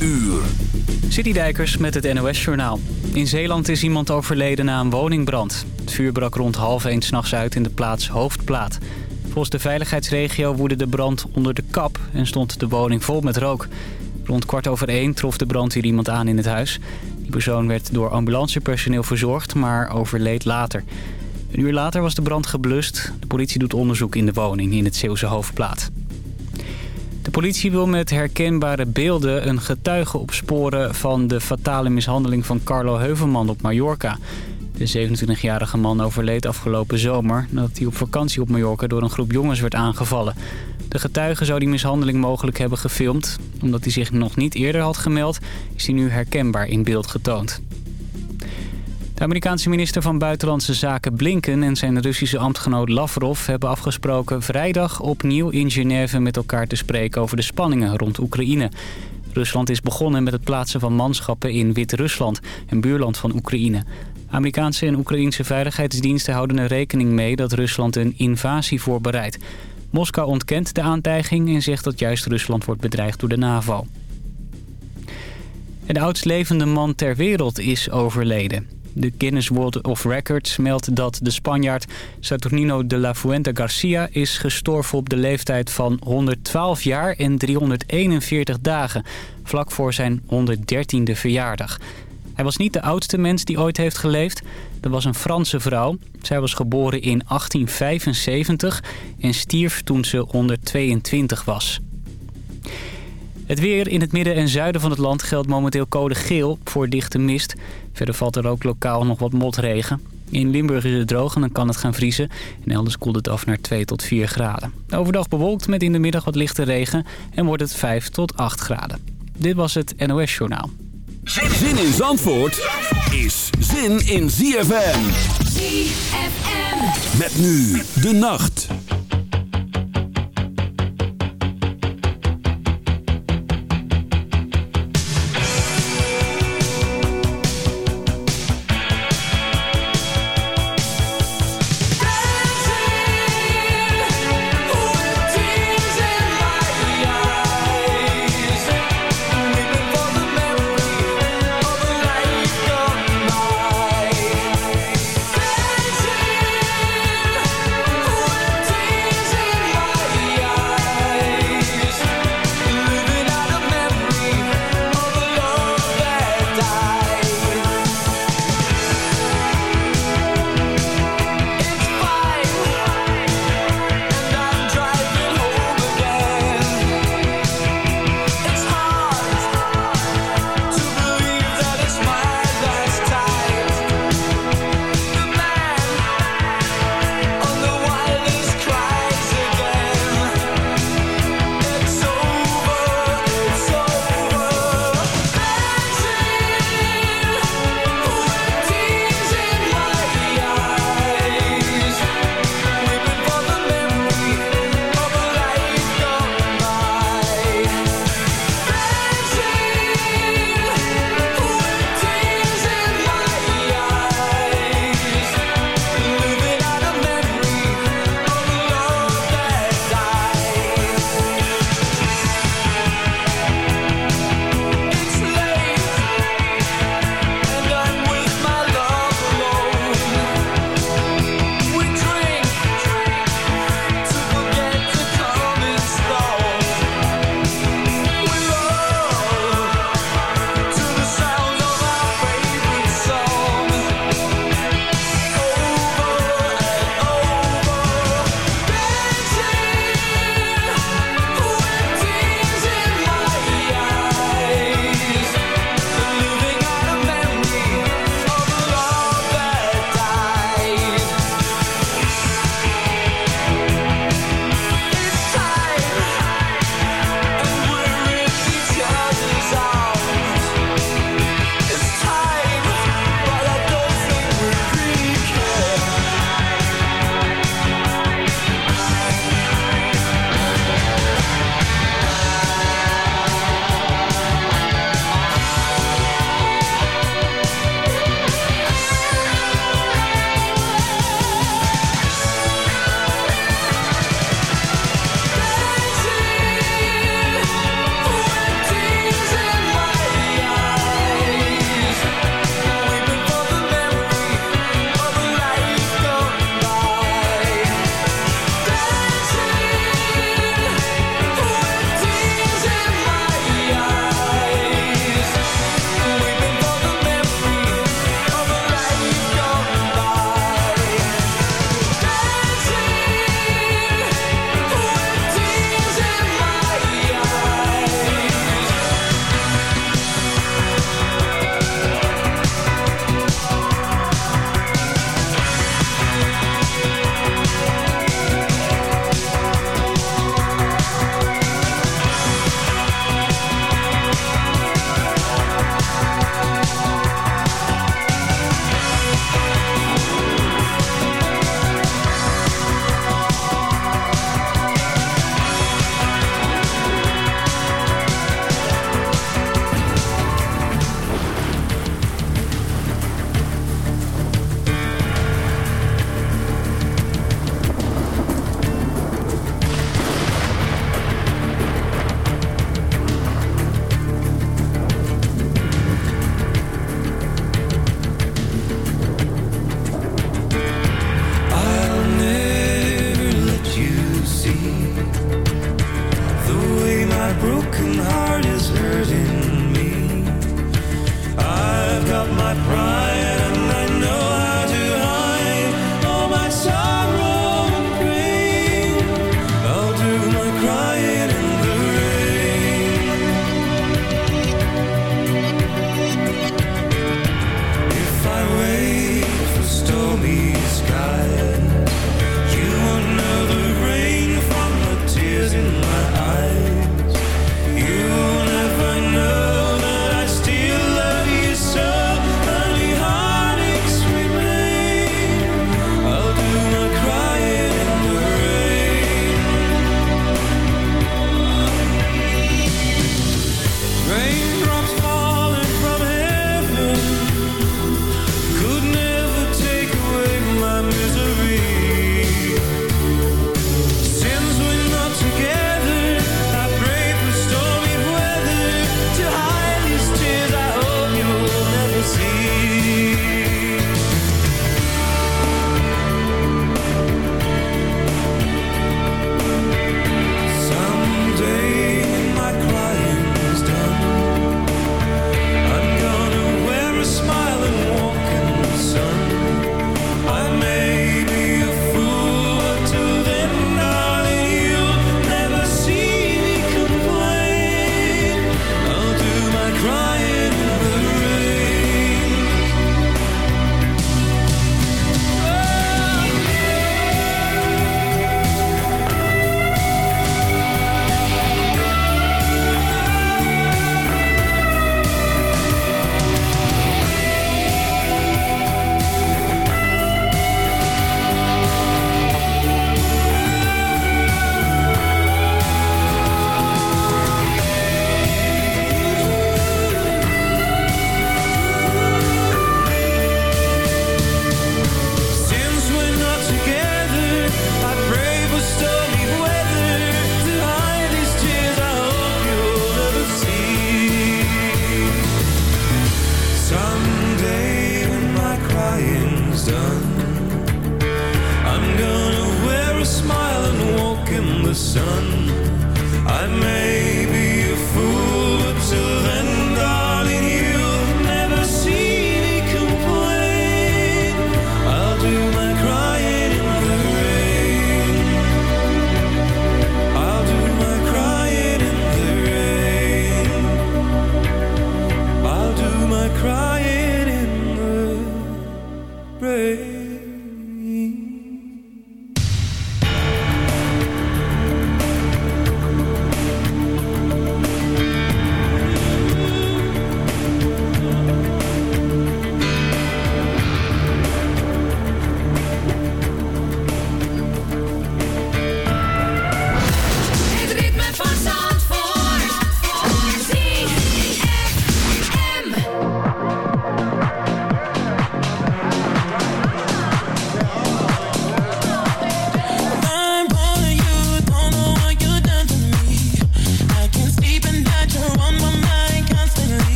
uur. Citydijkers met het NOS-journaal. In Zeeland is iemand overleden na een woningbrand. Het vuur brak rond half één s'nachts uit in de plaats Hoofdplaat. Volgens de veiligheidsregio woedde de brand onder de kap en stond de woning vol met rook. Rond kwart over één trof de brandweer iemand aan in het huis. Die persoon werd door ambulancepersoneel verzorgd, maar overleed later. Een uur later was de brand geblust. De politie doet onderzoek in de woning in het Zeeuwse Hoofdplaat. De politie wil met herkenbare beelden een getuige opsporen van de fatale mishandeling van Carlo Heuvelman op Mallorca. De 27-jarige man overleed afgelopen zomer nadat hij op vakantie op Mallorca door een groep jongens werd aangevallen. De getuige zou die mishandeling mogelijk hebben gefilmd. Omdat hij zich nog niet eerder had gemeld, is hij nu herkenbaar in beeld getoond. De Amerikaanse minister van Buitenlandse Zaken Blinken en zijn Russische ambtgenoot Lavrov hebben afgesproken vrijdag opnieuw in Genève met elkaar te spreken over de spanningen rond Oekraïne. Rusland is begonnen met het plaatsen van manschappen in Wit-Rusland, een buurland van Oekraïne. Amerikaanse en Oekraïnse veiligheidsdiensten houden er rekening mee dat Rusland een invasie voorbereidt. Moskou ontkent de aantijging en zegt dat juist Rusland wordt bedreigd door de NAVO. De oudst levende man ter wereld is overleden. De Guinness World of Records meldt dat de Spanjaard Saturnino de la Fuente Garcia is gestorven op de leeftijd van 112 jaar en 341 dagen, vlak voor zijn 113e verjaardag. Hij was niet de oudste mens die ooit heeft geleefd. Dat was een Franse vrouw. Zij was geboren in 1875 en stierf toen ze 122 was. Het weer in het midden en zuiden van het land geldt momenteel code geel voor dichte mist. Verder valt er ook lokaal nog wat motregen. In Limburg is het droog en dan kan het gaan vriezen. En elders koelt het af naar 2 tot 4 graden. Overdag bewolkt met in de middag wat lichte regen en wordt het 5 tot 8 graden. Dit was het NOS Journaal. Zin in Zandvoort is zin in ZFM. ZFM. Met nu de nacht.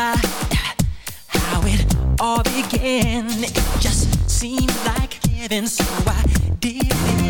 remember how it all began. It just seemed like heaven, so I did it.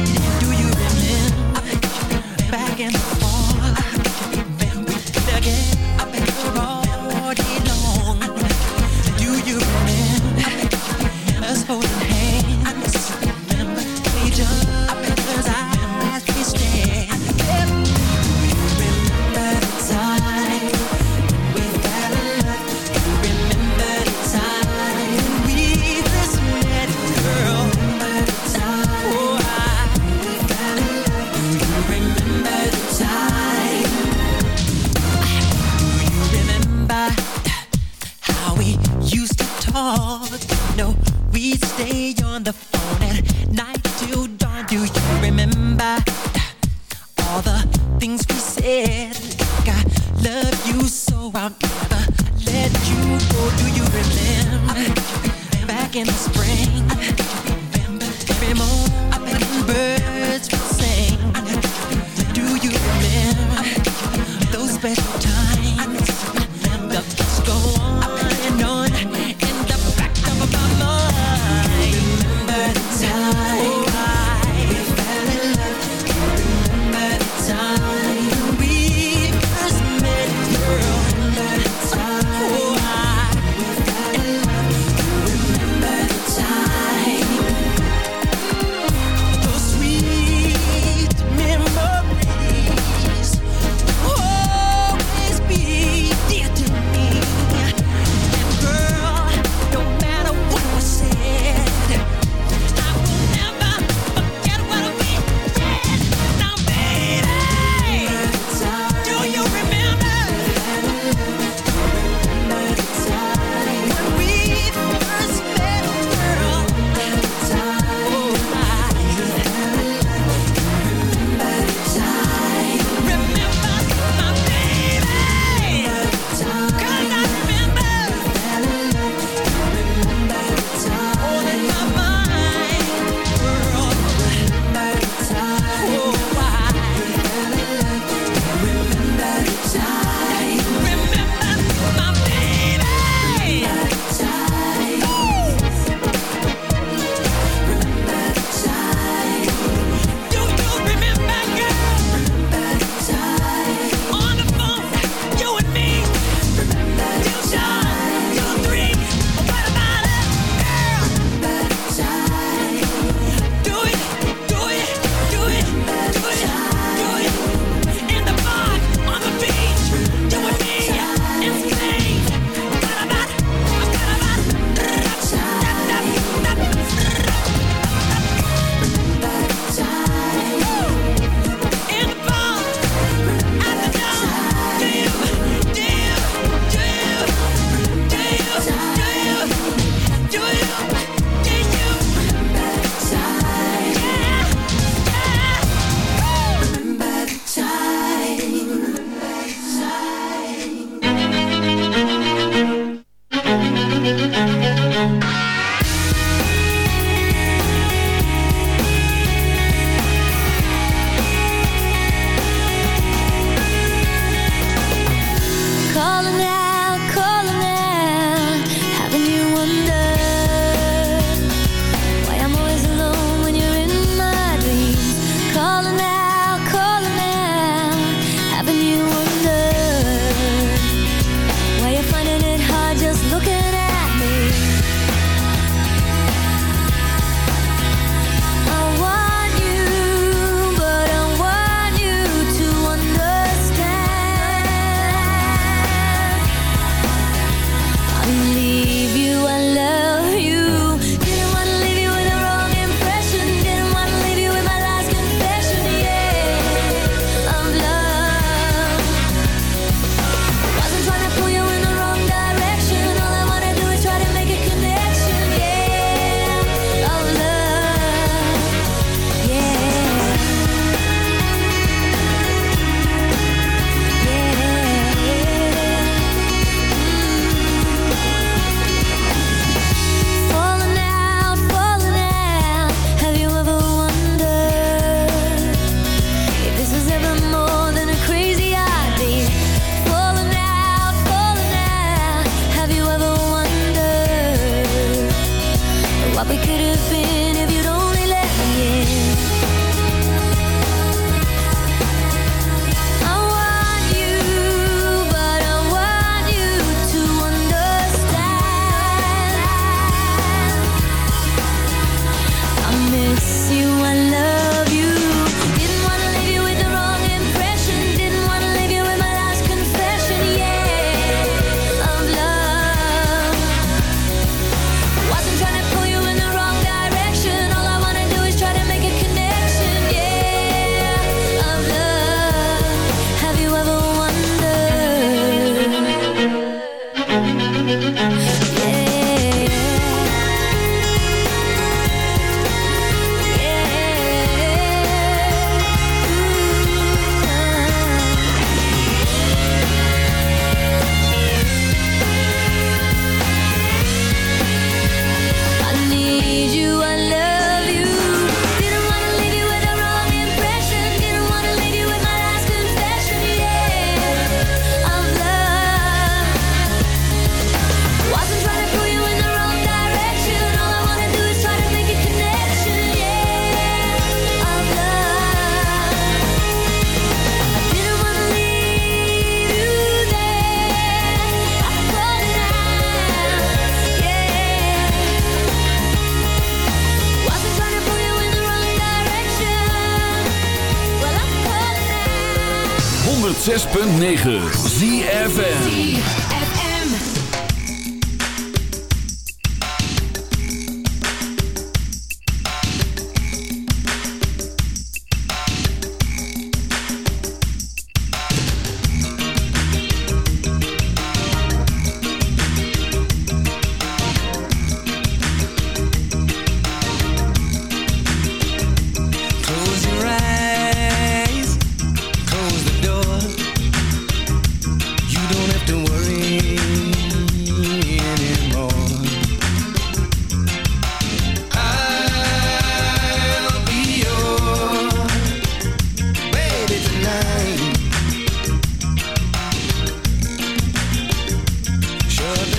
9.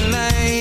Tonight.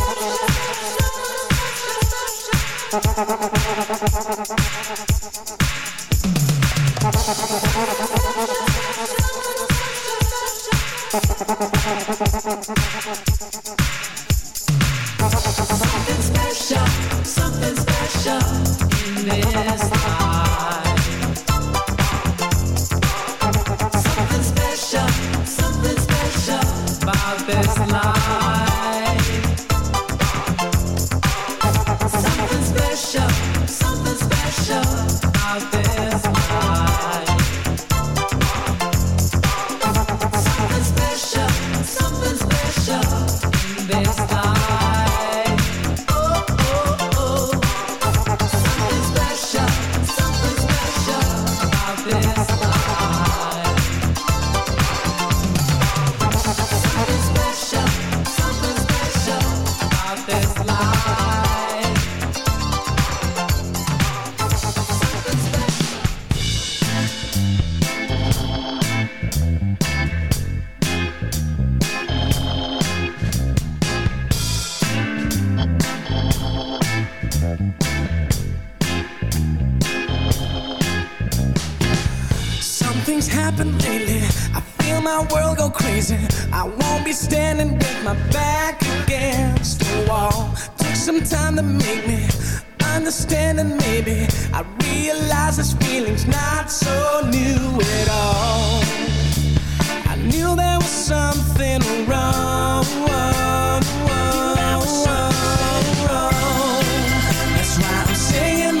my back against the wall. Took some time to make me understand, and maybe I realize this feeling's not so new at all. I knew there was something wrong. wrong, wrong, wrong. That's why I'm saying.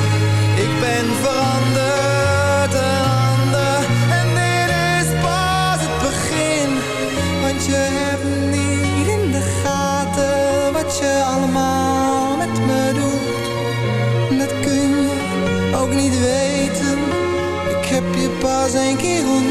Pas een